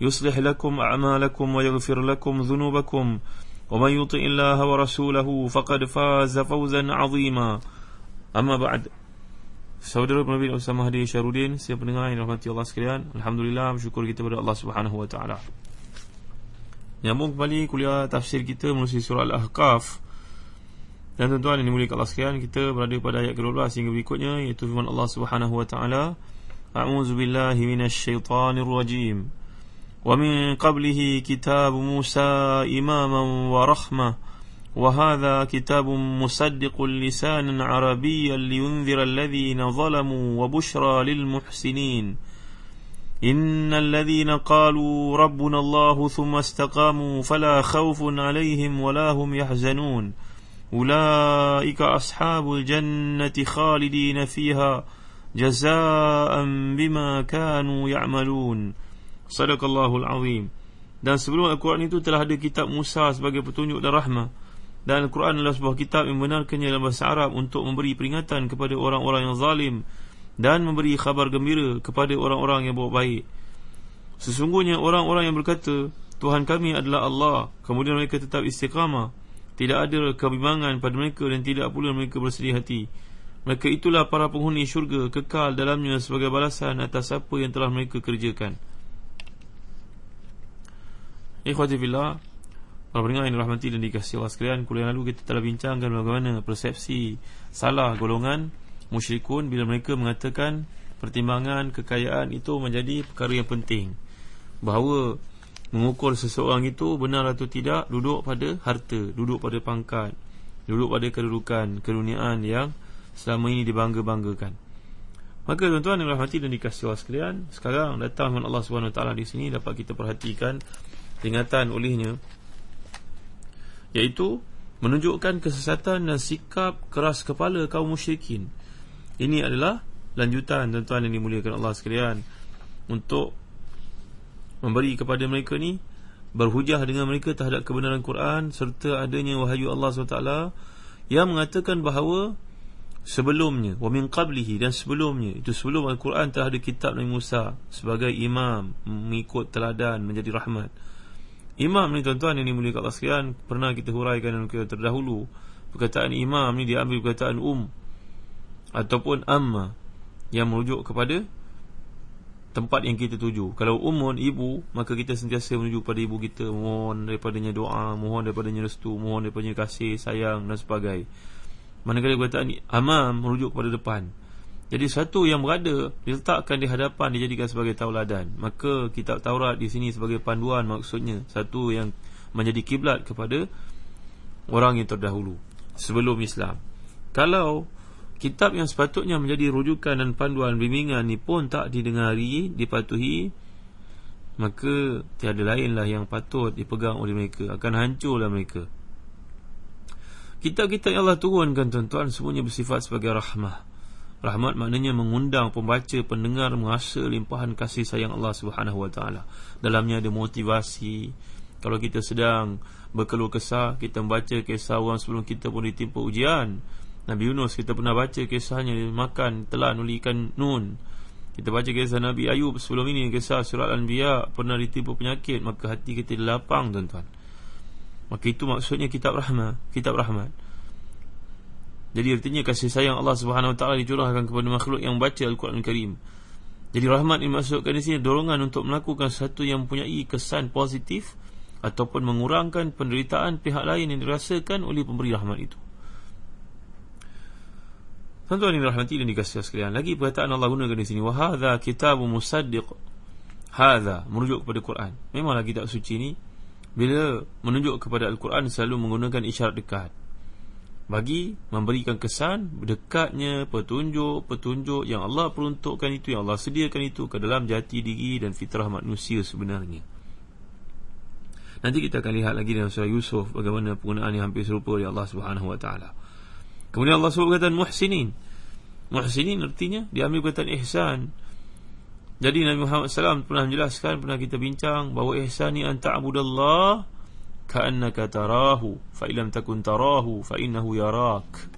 يصلح لكم أعمالكم ويغفر لكم ذنوبكم ومن يطع الله ورسوله فقد فاز فوزا عظيما أما بعد Saudara Nabi Usama Hadi Syarudin Siapa pendengar yang rahmati Allah sekalian Alhamdulillah bersyukur kita kepada Allah Subhanahu Wa Taala. Nyambung kembali kuliah tafsir kita melalui surah Al-Ahqaf Dan tuan-tuan yang dimuliakan Allah sekalian Kita berada pada ayat ke-12 hingga berikutnya Iaitu firman Allah Subhanahu Wa Taala. A'udzu billahi minasyaitonir rajim ومن قبله كتاب موسى إماما ورحمة وهذا كتاب مصدق لسانا عربيا لينذر الذين ظلموا وبشرى للمحسنين. إن الذين قالوا ربنا الله ثم استقاموا فلا خوف عليهم ولا هم يحزنون. أولئك أصحاب الجنة خالدين فيها جزاء بما كانوا يعملون. Sadaqallahul Azim. Dan sebelum Al-Quran itu telah ada kitab Musa sebagai petunjuk dan rahmah. Dan Al-Quran adalah sebuah kitab yang benarkannya dalam bahasa Arab Untuk memberi peringatan kepada orang-orang yang zalim Dan memberi khabar gembira kepada orang-orang yang baik baik. Sesungguhnya orang-orang yang berkata Tuhan kami adalah Allah Kemudian mereka tetap istiqamah. Tidak ada kebimbangan pada mereka dan tidak pula mereka bersedih hati. Mereka itulah para penghuni syurga kekal dalamnya sebagai balasan atas apa yang telah mereka kerjakan Ikhwati fillah Para pendengar yang dirahmati dan dikasihi Allah sekalian Kuliah lalu kita telah bincangkan bagaimana persepsi Salah golongan Musyrikun bila mereka mengatakan Pertimbangan kekayaan itu menjadi perkara yang penting. Bahawa Mengukur seseorang itu benar atau tidak Duduk pada harta Duduk pada pangkat Duduk pada kedudukan Keduniaan yang Selama ini dibangga-banggakan. Maka tuan-tuan yang dirahmati dan dikasihi Allah sekalian Sekarang datang Allah SWT di sini Dapat kita perhatikan peringatan olehnya iaitu menunjukkan kesesatan dan sikap keras kepala kaum musyrikin. Ini adalah lanjutan tuan-tuan yang dimuliakan Allah sekalian untuk memberi kepada mereka ni berhujah dengan mereka terhadap kebenaran Quran serta adanya wahyu Allah SWT yang mengatakan bahawa sebelumnya wa min qablihi dan sebelumnya itu sebelum Al-Quran telah ada kitab Nabi Musa sebagai imam mengikut teladan menjadi rahmat Imam ni tuan-tuan yang dimuliakan Allah sekalian Pernah kita huraikan dalam kita terdahulu Perkataan imam ni diambil perkataan um Ataupun amma Yang merujuk kepada Tempat yang kita tuju. Kalau umun ibu Maka kita sentiasa menuju pada ibu kita. Mohon daripadanya doa Mohon daripadanya restu Mohon daripadanya kasih, sayang dan sebagainya. Manakala perkataan amam merujuk kepada depan jadi satu yang berada diletakkan di hadapan dijadikan sebagai tauladan. Maka kitab Taurat di sini sebagai panduan maksudnya satu yang menjadi kiblat kepada orang yang terdahulu sebelum Islam. Kalau kitab yang sepatutnya menjadi rujukan dan panduan bimbingan ni pun tak didengari, dipatuhi, maka tiada lainlah yang patut dipegang oleh mereka, akan hancurlah mereka. Kitab-kitab yang Allah turunkan tuan-tuan semuanya bersifat sebagai rahmah. Rahmat maknanya mengundang pembaca pendengar merasa limpahan kasih sayang Allah Subhanahu Wa Taala. Dalamnya ada motivasi. Kalau kita sedang berkeluh kesah, kita membaca kisah orang sebelum kita pun ditimpa ujian. Nabi Yunus kita pernah baca kisahnya makan telan oleh ikan nun. Kita baca kisah Nabi Ayub sebelum ini kisah surat Al-Anbiya pernah ditimpa penyakit maka hati kita lapang tuan-tuan. Maka itu maksudnya kitab rahmat, kitab rahmat. Jadi artinya kasih sayang Allah Subhanahu Wa Taala dicurahkan kepada makhluk yang baca Al-Quran Al-Karim. Jadi rahmat ini maksudkan di sini dorongan untuk melakukan sesuatu yang mempunyai kesan positif ataupun mengurangkan penderitaan pihak lain yang dirasakan oleh pemberi rahmat itu. Tuan-tuan yang dirahmati dan dikasihi sekalian, lagi perkataan Allah gunakan di sini, wa hadza kitabun musaddiq. Hadza merujuk kepada Quran. Memanglah kitab suci ini bila menunjuk kepada Al-Quran selalu menggunakan isyarat dekat bagi memberikan kesan dekatnya petunjuk-petunjuk yang Allah peruntukkan itu yang Allah sediakan itu ke dalam jati diri dan fitrah manusia sebenarnya. Nanti kita akan lihat lagi dalam surah Yusuf bagaimana penggunaan yang hampir serupa oleh Allah Subhanahu wa taala. Kemudian Allah sebut perkataan muhsinin. Muhsinin artinya diambil perkataan ihsan. Jadi Nabi Muhammad SAW pernah menjelaskan pernah kita bincang bahawa ihsan ni anta abudallah ka'annaka tarahu fa illam takun tarahu fa innahu yarak.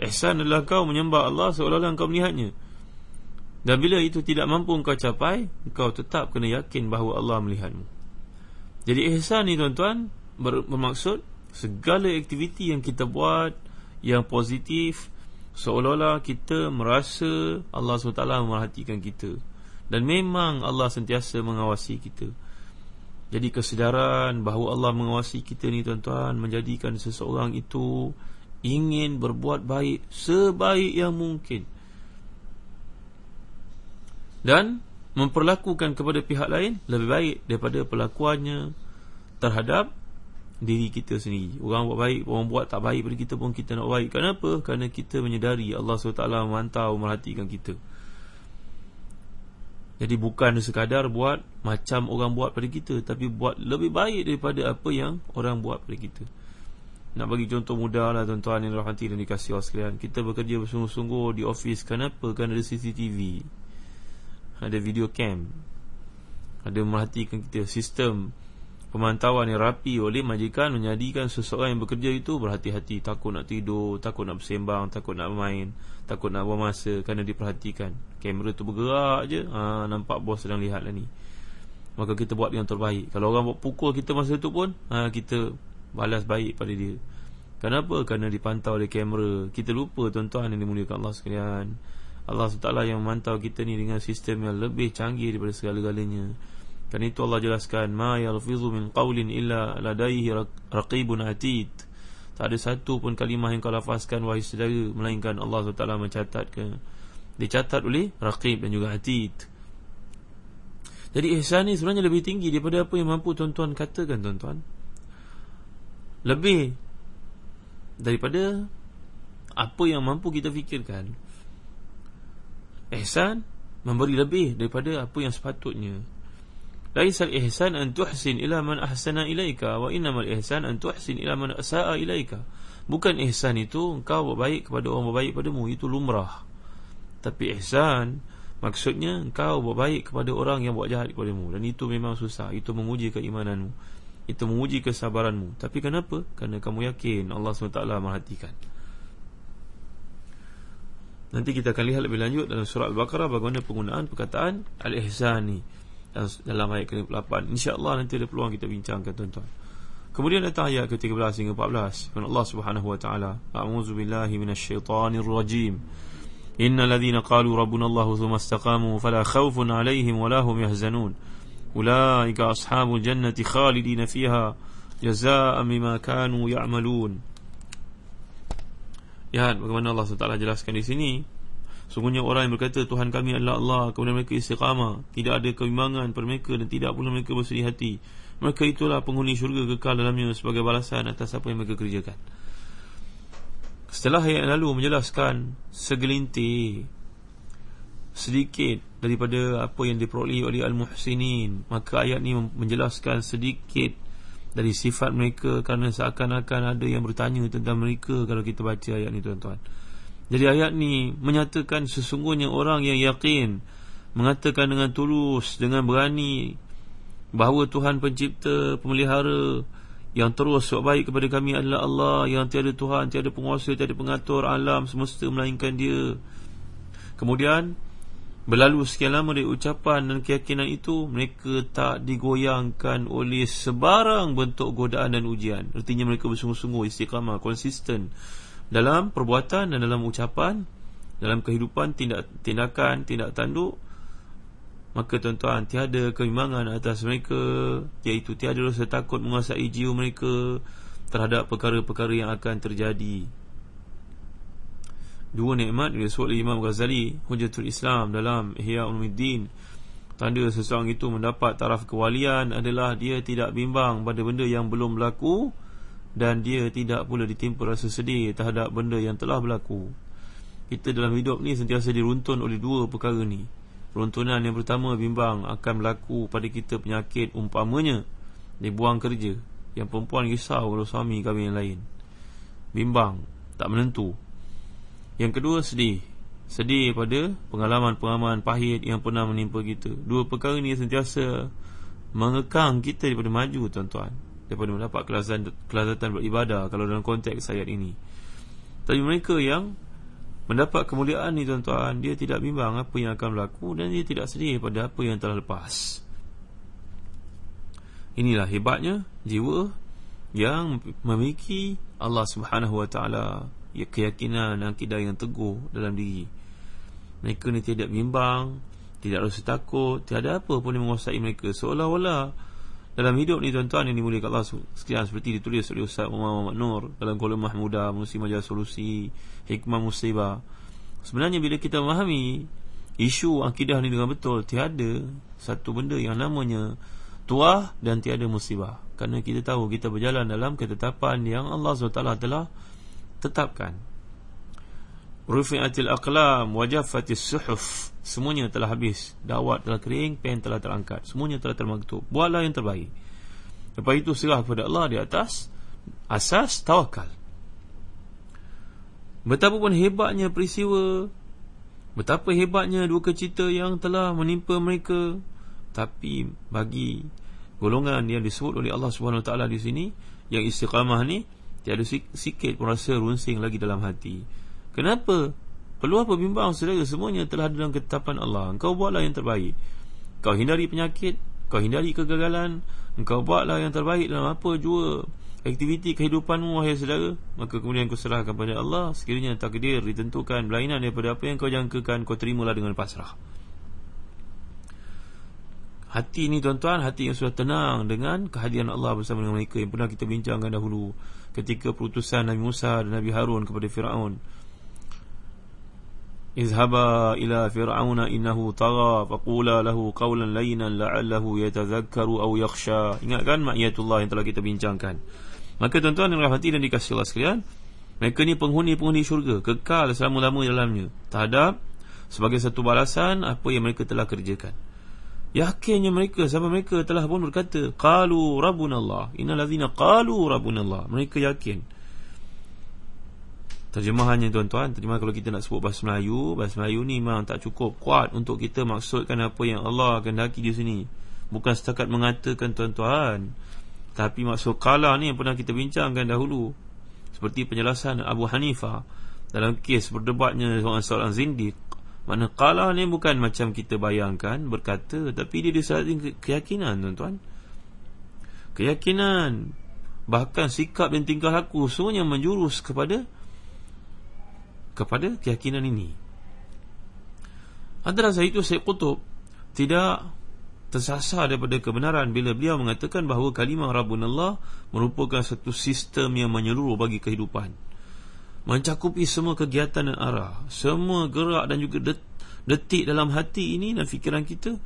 Ihsan adalah kau menyembah Allah seolah-olah kau melihatnya. Dan bila itu tidak mampu kau capai, kau tetap kena yakin bahawa Allah melihatmu. Jadi ihsan ni tuan-tuan bermaksud segala aktiviti yang kita buat yang positif seolah-olah kita merasa Allah SWT memerhatikan kita dan memang Allah sentiasa mengawasi kita. Jadi kesedaran bahawa Allah mengawasi kita ni tuan-tuan menjadikan seseorang itu ingin berbuat baik sebaik yang mungkin. Dan memperlakukan kepada pihak lain lebih baik daripada perlakuannya terhadap diri kita sendiri. Orang buat baik, orang buat tak baik pada kita pun kita nak baik. Kenapa? Kerana kita menyedari Allah SWT memantau, merhatikan kita. Jadi bukan sekadar buat macam orang buat pada kita Tapi buat lebih baik daripada apa yang orang buat pada kita. Nak bagi contoh mudah lah tuan-tuan yang rahmati dan dikasih Allah sekalian. Kita bekerja bersungguh-sungguh di office Kenapa? Kerana ada CCTV ada video cam. Ada memerhatikan kita sistem pemantauan yang rapi oleh majikan menjadikan seseorang yang bekerja itu berhati-hati takut nak tidur takut nak bersembang takut nak main takut nak buang masa kerana diperhatikan. Kamera tu bergerak je. Ha, nampak bos sedang lihat lah ni. Maka kita buat yang terbaik. Kalau orang pukul kita masa tu pun ha, kita balas baik pada dia. Kenapa? kerana dipantau oleh kamera. Kita lupa tuan-tuan yang dimuliakan Allah sekalian. Allah SWT yang memantau kita ni dengan sistem yang lebih canggih daripada segala-galanya. Kan itu Allah jelaskan, ma yalfizu min qawlin illa ladaihi raqibun atid. Tak ada satu pun kalimah yang kau lafazkan wahai saudara melainkan Allah SWT mencatat ke dicatat oleh raqib dan juga atid. Jadi ihsan ni sebenarnya lebih tinggi daripada apa yang mampu tuan-tuan katakan tuan-tuan. Lebih daripada apa yang mampu kita fikirkan. Ihsan memberi lebih daripada apa yang sepatutnya. Laisal ihsan an tuhsin ila man ahsana ilaika wa innamal ihsan an tuhsin ila man asaa ilaika. Bukan ihsan itu engkau berbaik kepada orang berbaik padamu itu lumrah. Tapi ihsan maksudnya engkau berbaik kepada orang yang buat jahat kepadamu dan itu memang susah. Itu menguji keimananmu. Itu menguji kesabaranmu. Tapi kenapa? Kerana kamu yakin Allah SWT merhatikan. Nanti kita akan lihat lebih lanjut dalam surah Al-Baqarah bagaimana penggunaan perkataan Al-Ihsan ni dalam ayat ke-8. InsyaAllah nanti ada peluang kita bincangkan tuan-tuan. Kemudian datang ayat ke-13 hingga 14. Firman Allah Subhanahu wa taala, "A'udzu billahi minasyaitonir rajim. Innal ladzina qalu rabbuna Allah tsumma istaqamu fala khaufun 'alaihim wa la hum yahzanun. Ulaika ashabul jannati khalidina fiha jazaa'an bima kanu ya'malun." Lihat bagaimana Allah SWT jelaskan di sini Sungguhnya orang yang berkata Tuhan kami adalah Allah Kemudian mereka istiqamah. Tidak ada kebimbangan pada mereka Dan tidak pula mereka bersedih hati. Mereka itulah penghuni syurga kekal dalamnya Sebagai balasan atas apa yang mereka kerjakan. Setelah ayat lalu menjelaskan Segelintir Sedikit daripada apa yang diperoleh oleh Al-Muhsinin Maka ayat ini menjelaskan sedikit dari sifat mereka kerana seakan-akan ada yang bertanya tentang mereka kalau kita baca ayat ni tuan-tuan. Jadi ayat ni menyatakan sesungguhnya orang yang yakin mengatakan dengan tulus dengan berani bahawa Tuhan pencipta pemelihara yang terus buat baik kepada kami adalah Allah yang tiada Tuhan, tiada penguasa, tiada pengatur alam semesta melainkan dia. Kemudian Berlalu sekian lama dari ucapan dan keyakinan itu Mereka tak digoyangkan oleh sebarang bentuk godaan dan ujian Artinya mereka bersungguh-sungguh istiqamah, konsisten Dalam perbuatan dan dalam ucapan Dalam kehidupan, tindak, tindakan, tindak tanduk Maka tuan-tuan Tiada kebimbangan atas mereka Iaitu tiada rasa takut menguasai jiwa mereka Terhadap perkara-perkara yang akan terjadi. Dua nikmat disebut oleh Imam Ghazali Hujatul Islam dalam Ihya Ulumuddin. Tanda seseorang itu mendapat taraf kewalian adalah dia tidak bimbang pada benda yang belum berlaku dan dia tidak pula ditimpa rasa sedih terhadap benda yang telah berlaku. Kita dalam hidup ni sentiasa diruntun oleh dua perkara ni. Runtunan yang pertama bimbang akan berlaku pada kita penyakit umpamanya dibuang kerja. Yang perempuan risau kalau suami kahwin yang lain. Bimbang, tak menentu. Yang kedua sedih sedih pada pengalaman-pengalaman pahit yang pernah menimpa kita. Dua perkara ini sentiasa mengekang kita daripada maju tuan-tuan. Daripada mendapat kelazatan, kelazatan beribadah kalau dalam konteks ayat ini. Tapi mereka yang mendapat kemuliaan ni tuan-tuan, dia tidak bimbang apa yang akan berlaku dan dia tidak sedih pada apa yang telah lepas. Inilah hebatnya jiwa yang memiliki Allah Subhanahu Wa Taala ya, keyakinan dan akidah yang teguh dalam diri. Mereka ni tidak bimbang Tidak rasa takut Tiada apa pun yang menguasai mereka Seolah-olah Dalam hidup ni tuan-tuan Yang dimulai Allah Sekian seperti ditulis oleh Ustaz Umar Muhammad Nur Dalam kolom Mahmudah Musim Majalah Solusi Hikmah Musibah. Sebenarnya bila kita memahami Isu akidah ni dengan betul Tiada satu benda yang namanya Tuah dan tiada musibah. Kerana kita tahu kita berjalan dalam ketetapan Yang Allah SWT telah tetapkan Rufi'atil aqlam Wajafatis suhuf. Semuanya telah habis. Dawat telah kering Pen telah terangkat. Semuanya telah termaktub. Buatlah yang terbaik. Lepas itu serah kepada Allah di atas Asas tawakal. Betapa pun hebatnya peristiwa Betapa hebatnya dua kecita yang telah menimpa mereka Tapi bagi golongan yang disebut oleh Allah SWT di sini Yang istiqamah ni Tiada sikit pun rasa runsing lagi dalam hati Kenapa? Perlu apa bimbang saudara Semuanya telah dalam ketetapan Allah? Engkau buatlah yang terbaik. Kau hindari penyakit Kau hindari kegagalan Engkau buatlah yang terbaik dalam apa jua Aktiviti kehidupanmu wahai saudara. Maka kemudian kau serahkan kepada Allah. Sekiranya takdir ditentukan Berlainan daripada apa yang kau jangkakan Kau terimalah dengan pasrah. Hati ni tuan-tuan Hati yang sudah tenang Dengan kehadiran Allah bersama dengan mereka Yang pernah kita bincangkan dahulu. Ketika perutusan Nabi Musa dan Nabi Harun kepada Fir'aun اذهبا إلى فرعون إنه طغى فقولا له قولا لينا لعله يتذكر أو يخشى ingatkan makyatullah yang telah kita bincangkan maka tuan-tuan yang rahmati dan dikasihi Allah sekalian mereka ni penghuni-penghuni syurga kekal selama-lama dalamnya terhadap sebagai satu balasan apa yang mereka telah kerjakan yakinnya mereka sampai mereka telah pun berkata qalu rabbunallah innal ladzina qalu rabbunallah mereka yakin Terjemahannya tuan-tuan Terjemah kalau kita nak sebut bahasa Melayu Bahasa Melayu ni memang tak cukup kuat Untuk kita maksudkan apa yang Allah akan daki di sini. Bukan setakat mengatakan tuan-tuan. Tapi maksud kala ni yang pernah kita bincangkan dahulu. Seperti penjelasan Abu Hanifah Dalam kes berdebatnya seorang-seorang zindik Mana kala ni bukan macam kita bayangkan Berkata Tapi dia disertai keyakinan tuan-tuan. Keyakinan. Bahkan sikap dan tingkah laku Semuanya menjurus kepada kepada keyakinan ini. Antara saya itu Syed Qutub tidak tersasar daripada kebenaran bila beliau mengatakan bahawa kalimah Rabbun Allah merupakan satu sistem yang menyeluruh bagi kehidupan. Mencakupi semua kegiatan dan arah, semua gerak dan juga detik dalam hati ini dan fikiran kita.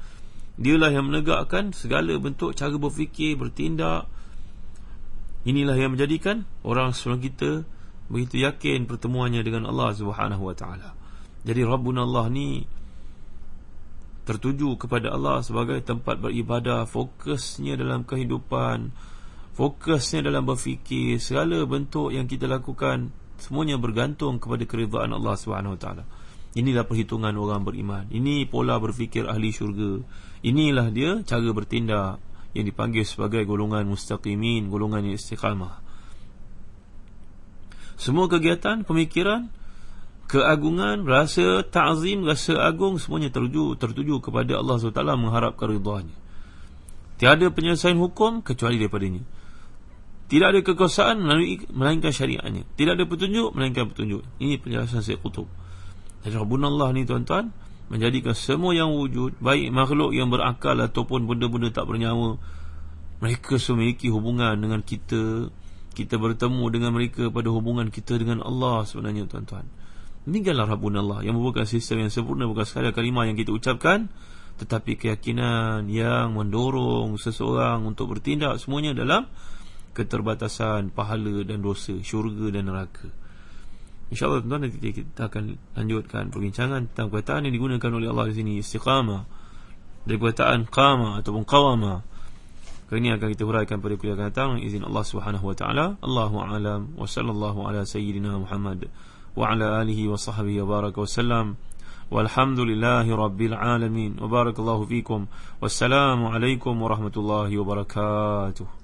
Dialah yang menegakkan segala bentuk cara berfikir, bertindak. Inilah yang menjadikan orang sebelum kita begitu yakin pertemuannya dengan Allah Subhanahu wa taala. Jadi Rabbuna Allah ni tertuju kepada Allah sebagai tempat beribadah, fokusnya dalam kehidupan, fokusnya dalam berfikir, segala bentuk yang kita lakukan semuanya bergantung kepada keridhaan Allah Subhanahu wa taala. Inilah perhitungan orang beriman. Ini pola berfikir ahli syurga. Inilah dia cara bertindak yang dipanggil sebagai golongan mustaqimin, golongan yang istiqamah. Semua kegiatan, pemikiran, keagungan, rasa ta'zim, rasa agung semuanya tertuju tertuju kepada Allah SWT mengharapkan ridhanya. Tiada penyelesaian hukum kecuali daripadanya. Tidak ada kekuasaan melalui melainkan syariatnya. Tidak ada petunjuk melainkan petunjuk. Ini penjelasan Syekh Qutub. Jadi Rabbuna Allah ni tuan-tuan menjadikan semua yang wujud baik makhluk yang berakal ataupun benda-benda tak bernyawa mereka semua memiliki hubungan dengan kita kita bertemu dengan mereka pada hubungan kita dengan Allah sebenarnya tuan-tuan. Demikianlah Rabbun Allah Yang merupakan sistem yang sempurna Bukan sekadar kalimah yang kita ucapkan Tetapi keyakinan yang mendorong seseorang Untuk bertindak semuanya dalam Keterbatasan pahala dan dosa Syurga dan neraka. InsyaAllah tuan-tuan nanti kita akan lanjutkan perbincangan Tentang perkataan yang digunakan oleh Allah di sini Istiqamah. Dari perkataan qama ataupun qawama Kali ini akan kita huraikan pada kuliah akan datang izin Allah Subhanahu wa taala. Allahu a'lam wa sallallahu ala sayyidina Muhammad wa ala alihi wa sahbihi wa baraka wa sallam. Walhamdulillahi rabbil alamin. Wa barakallahu fiikum. Wassalamu alaikum warahmatullahi wabarakatuh.